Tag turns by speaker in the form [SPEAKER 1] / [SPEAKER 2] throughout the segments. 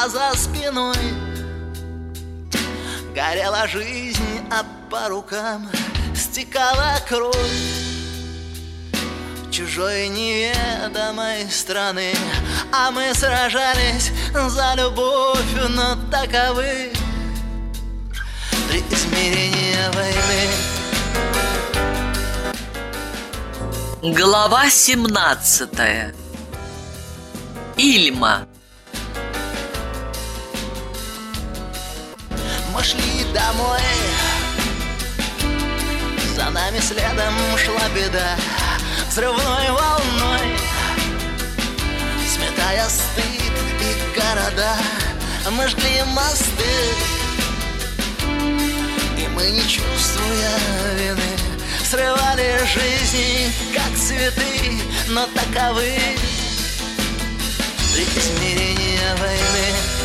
[SPEAKER 1] а за спиной Горела жизнь, а по рукам стекала кровь. Чужой неведомой страны А мы сражались за любовь, но таковы Три измерения войны.
[SPEAKER 2] Глава 17 Ильма
[SPEAKER 1] Мы шли домой. За нами следом шла беда Взрывной волной. Сметая стыд и города Мы жгли мосты. И мы, не чувствуя вины Срывали жизни, как цветы Но таковы. Измерения войны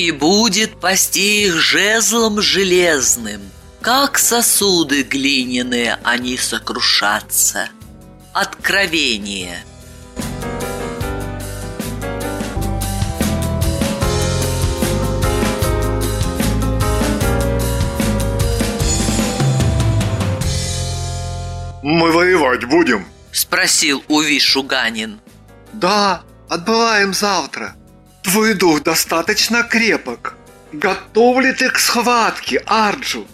[SPEAKER 2] И будет пасти их жезлом железным Как сосуды глиняные они сокрушатся Откровение
[SPEAKER 3] Мы воевать будем?
[SPEAKER 2] Спросил Уви Шуганин
[SPEAKER 4] Да, отбываем завтра. Твой дух достаточно крепок. Готов ли ты к схватке, Арджу?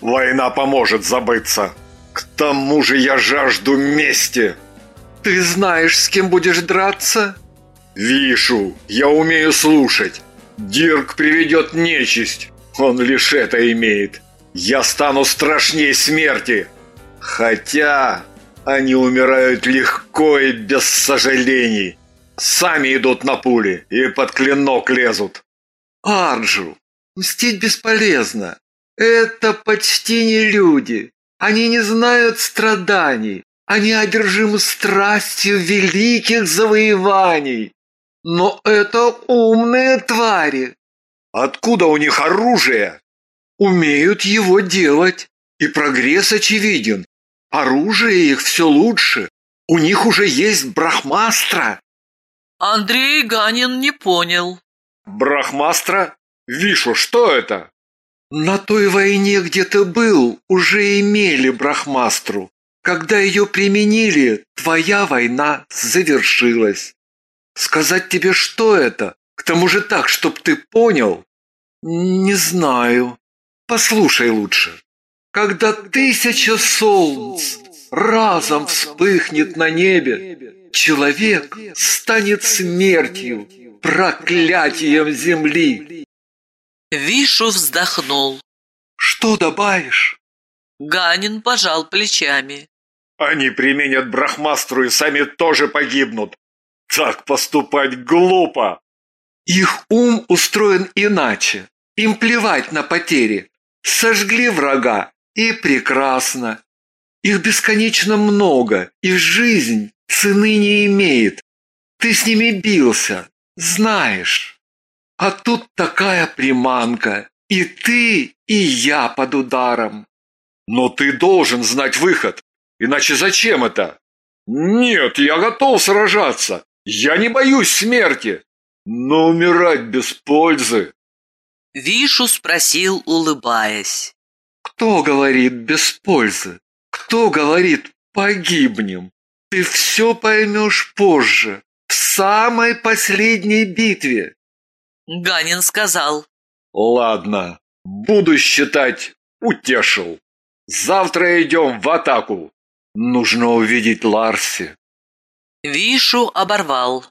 [SPEAKER 3] Война поможет забыться. К тому же я жажду мести.
[SPEAKER 4] Ты знаешь, с кем будешь драться?
[SPEAKER 3] Вишу, я умею слушать. Дирк приведет нечисть. Он лишь это имеет. Я стану страшнее смерти. Хотя они умирают легко и без сожалений. Сами идут на пули и под клинок лезут.
[SPEAKER 4] Арджу, мстить бесполезно. Это почти не люди. Они не знают страданий. Они одержимы страстью великих завоеваний. Но это умные твари.
[SPEAKER 3] Откуда у них оружие?
[SPEAKER 4] Умеют его делать. И прогресс очевиден. Оружие их все лучше. У них уже есть брахмастра.
[SPEAKER 2] Андрей Ганин не понял
[SPEAKER 3] Брахмастра? Вишу, что это?
[SPEAKER 4] На той войне, где ты был, уже имели брахмастру. Когда ее применили, твоя война завершилась. Сказать тебе, что это? К тому же так, чтоб ты понял? Не знаю. Послушай лучше. Когда тысяча солнц разом вспыхнет на небе, человек станет смертью, проклятием земли.
[SPEAKER 2] Вишу вздохнул
[SPEAKER 4] Что добавишь?
[SPEAKER 2] Ганин пожал плечами
[SPEAKER 3] Они применят брахмастру и сами тоже погибнут. Так поступать глупо.
[SPEAKER 4] Их ум устроен иначе. Им плевать на потери. Сожгли врага, и прекрасно. Их бесконечно много, и жизнь цены не имеет. Ты с ними бился, знаешь. А тут такая приманка. И ты, и я под ударом.
[SPEAKER 3] Но ты должен знать выход. Иначе зачем это? Нет, я готов сражаться. Я не боюсь смерти. Но умирать без пользы.
[SPEAKER 2] Вишу спросил, улыбаясь
[SPEAKER 4] Кто говорит без пользы? Кто говорит погибнем? Ты все поймешь позже, в самой последней битве.
[SPEAKER 2] Ганин сказал
[SPEAKER 3] Ладно, буду считать, утешил. Завтра идем в атаку.
[SPEAKER 4] Нужно увидеть Ларси.
[SPEAKER 2] Вишу оборвал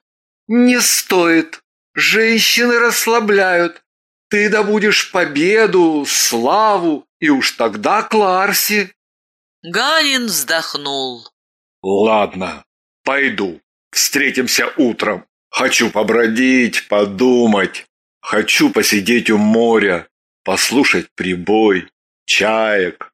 [SPEAKER 4] Не стоит. Женщины расслабляют. Ты добудешь победу, славу, и уж тогда к Ларси.
[SPEAKER 2] Ганин вздохнул
[SPEAKER 3] Ладно, пойду. Встретимся утром. Хочу побродить, подумать. Хочу посидеть у моря, послушать прибой, чаек.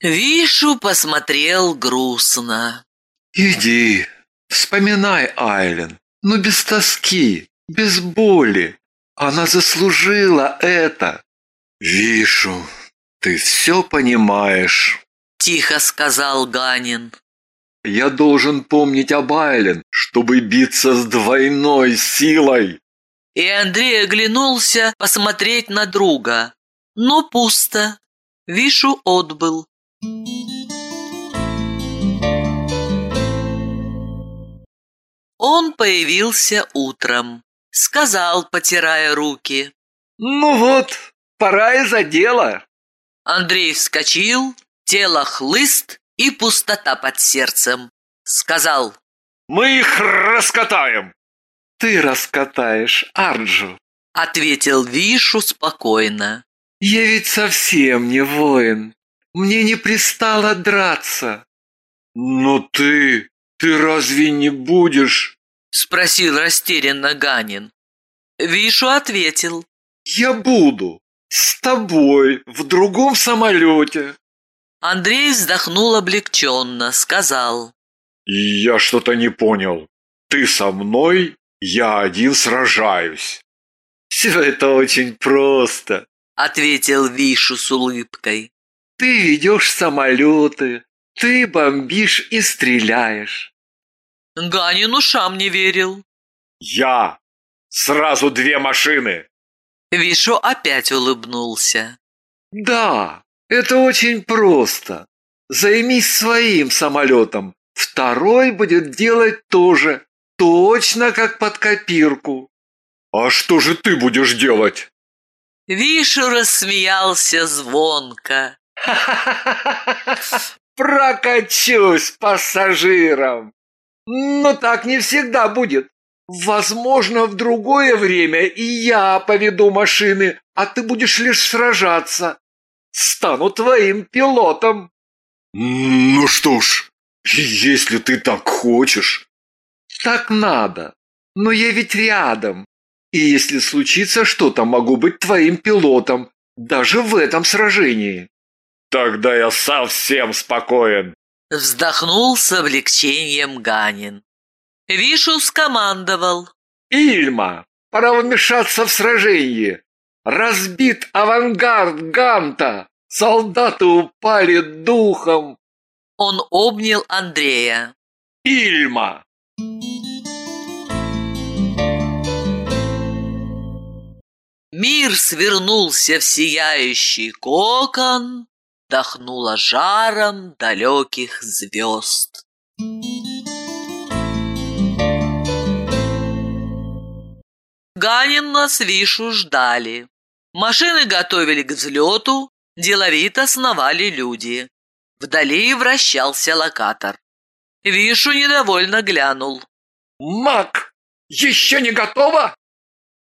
[SPEAKER 2] Вишу посмотрел грустно
[SPEAKER 4] Иди, вспоминай Айлен, но без тоски, без боли. Она заслужила это. Вишу, ты все понимаешь.
[SPEAKER 2] Тихо сказал Ганин
[SPEAKER 3] Я должен помнить об Айлен, чтобы биться с двойной силой.
[SPEAKER 2] И Андрей оглянулся посмотреть на друга. Но пусто. Вишу отбыл. Он появился утром. Сказал, потирая руки.
[SPEAKER 4] Ну вот, пора и за дело.
[SPEAKER 2] Андрей вскочил, тело хлыст и пустота под сердцем. Сказал.
[SPEAKER 3] Мы их раскатаем.
[SPEAKER 4] Ты раскатаешь, Арджу.
[SPEAKER 2] Ответил Вишу спокойно.
[SPEAKER 4] Я ведь совсем не воин. Мне не пристало драться.
[SPEAKER 3] Но ты... ты разве не будешь...
[SPEAKER 2] Спросил растерянно Ганин. Вишу ответил.
[SPEAKER 4] Я буду. С тобой, в другом самолете.
[SPEAKER 2] Андрей вздохнул облегченно, сказал.
[SPEAKER 3] Я что-то не понял. Ты со мной, я один сражаюсь.
[SPEAKER 4] Все это очень просто,
[SPEAKER 2] ответил Вишу с улыбкой.
[SPEAKER 4] Ты ведешь самолеты, ты бомбишь и стреляешь.
[SPEAKER 2] Ганин ушам не верил.
[SPEAKER 3] Я! Сразу две машины!
[SPEAKER 2] Вишу опять улыбнулся.
[SPEAKER 4] Да, это очень просто. Займись своим самолетом. Второй будет делать то же, точно как под копирку.
[SPEAKER 3] А что же ты будешь делать?
[SPEAKER 2] Вишу рассмеялся звонко.
[SPEAKER 4] Прокачусь пассажирам. Но так не всегда будет. Возможно, в другое время и я поведу машины, а ты будешь лишь сражаться. Стану твоим пилотом.
[SPEAKER 3] Ну что ж, если ты так хочешь.
[SPEAKER 4] Так надо. Но я ведь рядом. И если случится что-то, могу быть твоим пилотом, даже в этом сражении.
[SPEAKER 3] Тогда я совсем спокоен.
[SPEAKER 2] Вздохнул с облегчением Ганин. Вишу скомандовал.
[SPEAKER 4] Ильма, пора вмешаться в сражение. Разбит авангард Ганта. Солдаты упали духом.
[SPEAKER 2] Он обнял Андрея.
[SPEAKER 4] Ильма!
[SPEAKER 2] Мир свернулся в сияющий кокон, Дохнуло жаром далеких звезд. Ганин нас Вишу ждали. Машины готовили к взлету, деловито сновали люди. Вдали вращался локатор. Вишу недовольно глянул.
[SPEAKER 4] «Мак, еще не готово?»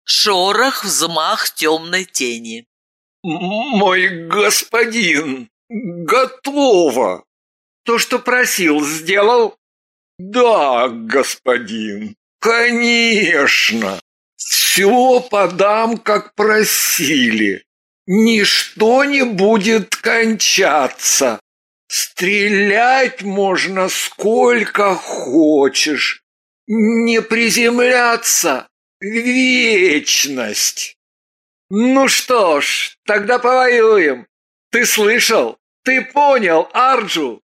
[SPEAKER 2] Шорох, взмах темной тени.
[SPEAKER 4] «Мой господин, готово!» «То, что просил, сделал?» «Да, господин, конечно!» «Все подам, как просили. Ничто не будет кончаться. Стрелять можно сколько хочешь. Не приземляться — вечность. Ну что ж, тогда повоюем. Ты слышал? Ты понял, Арджу?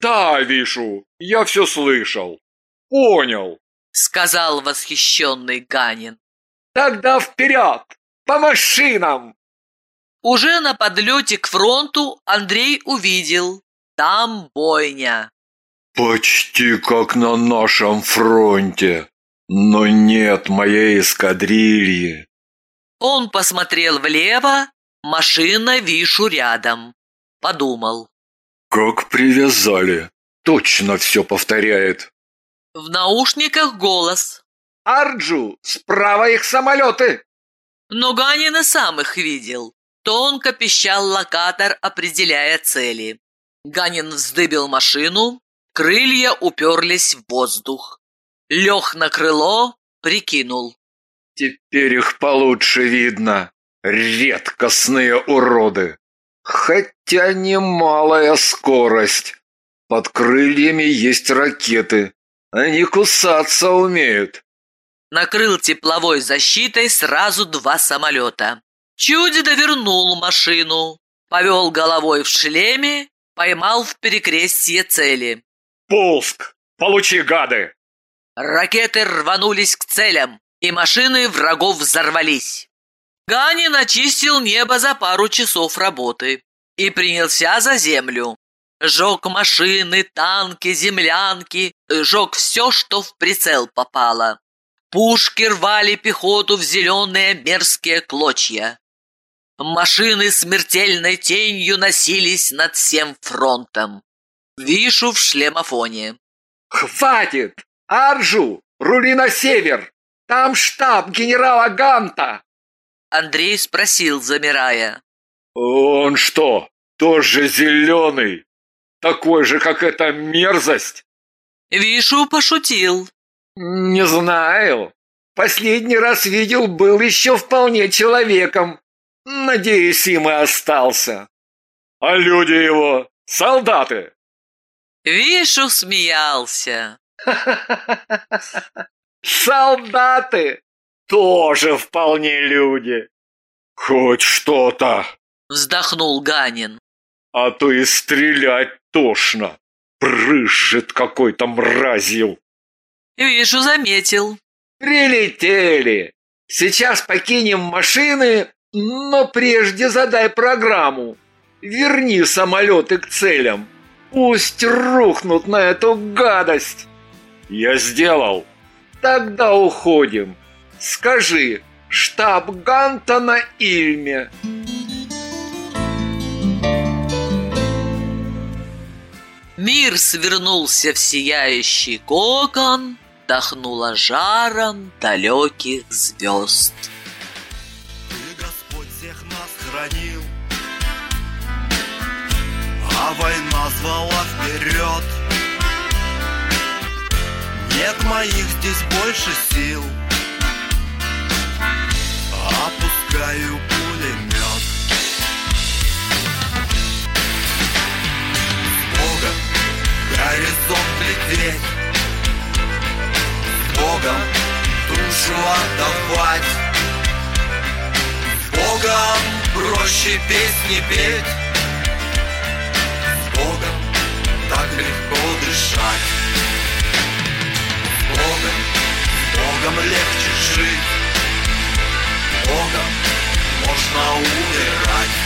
[SPEAKER 3] Да, Вишу, я все слышал. Понял,
[SPEAKER 2] сказал восхищенный Ганин.
[SPEAKER 4] Тогда вперед! По машинам!
[SPEAKER 2] Уже на подлете к фронту Андрей увидел. Там бойня.
[SPEAKER 3] Почти как на нашем фронте. Но нет моей эскадрильи.
[SPEAKER 2] Он посмотрел влево, машина Вишу рядом. Подумал.
[SPEAKER 3] Как привязали. Точно все повторяет.
[SPEAKER 2] В наушниках голос.
[SPEAKER 4] Арджу, справа их самолеты.
[SPEAKER 2] Но Ганин и сам их видел. Тонко пищал локатор, определяя цели. Ганин вздыбил машину, крылья уперлись в воздух. Лег на крыло, прикинул.
[SPEAKER 3] Теперь их получше видно. Редкостные уроды. Хотя немалая скорость. Под крыльями есть ракеты. Они кусаться умеют
[SPEAKER 2] накрыл тепловой защитой сразу два самолета. Чуть довернул машину, повел головой в шлеме, поймал в перекрестье цели.
[SPEAKER 3] Спуск! Получи, гады!
[SPEAKER 2] Ракеты рванулись к целям, и машины врагов взорвались. Ганин очистил небо за пару часов работы и принялся за землю. Жег машины, танки, землянки, жег все, что в прицел попало. Пушки рвали пехоту в зеленые мерзкие клочья. Машины смертельной тенью носились над всем фронтом. Вишу в шлемофоне.
[SPEAKER 4] «Хватит! Аржу! Рули на север! Там штаб генерала Ганта!»
[SPEAKER 2] Андрей спросил, замирая.
[SPEAKER 3] «Он что, тоже зеленый? Такой же, как эта мерзость?»
[SPEAKER 2] Вишу пошутил.
[SPEAKER 4] «Не знаю. Последний раз видел, был еще вполне человеком. Надеюсь, им и остался».
[SPEAKER 3] «А люди его солдаты?»
[SPEAKER 2] Вишу смеялся.
[SPEAKER 4] «Солдаты тоже вполне люди».
[SPEAKER 3] «Хоть что-то!»
[SPEAKER 2] Вздохнул Ганин.
[SPEAKER 3] «А то и стрелять тошно. Брызжет какой-то мразью».
[SPEAKER 2] Вишу заметил.
[SPEAKER 4] «Прилетели. Сейчас покинем машины, но прежде задай программу. Верни самолеты к целям. Пусть рухнут на эту гадость.
[SPEAKER 3] Я сделал.
[SPEAKER 4] Тогда уходим. Скажи, штаб Ганта на Ильме.
[SPEAKER 2] Мир свернулся в сияющий кокон, Дохнуло жаром далеких звезд.
[SPEAKER 5] Ты, Господь, всех нас хранил, А война звала вперед. Нет моих здесь больше сил, Опускаю пулемет. С Богом горизонт лететь, Богом душу отдавать Богом проще песни петь. Богом так легко дышать. Богом, Богом легче жить. Богом можно умирать.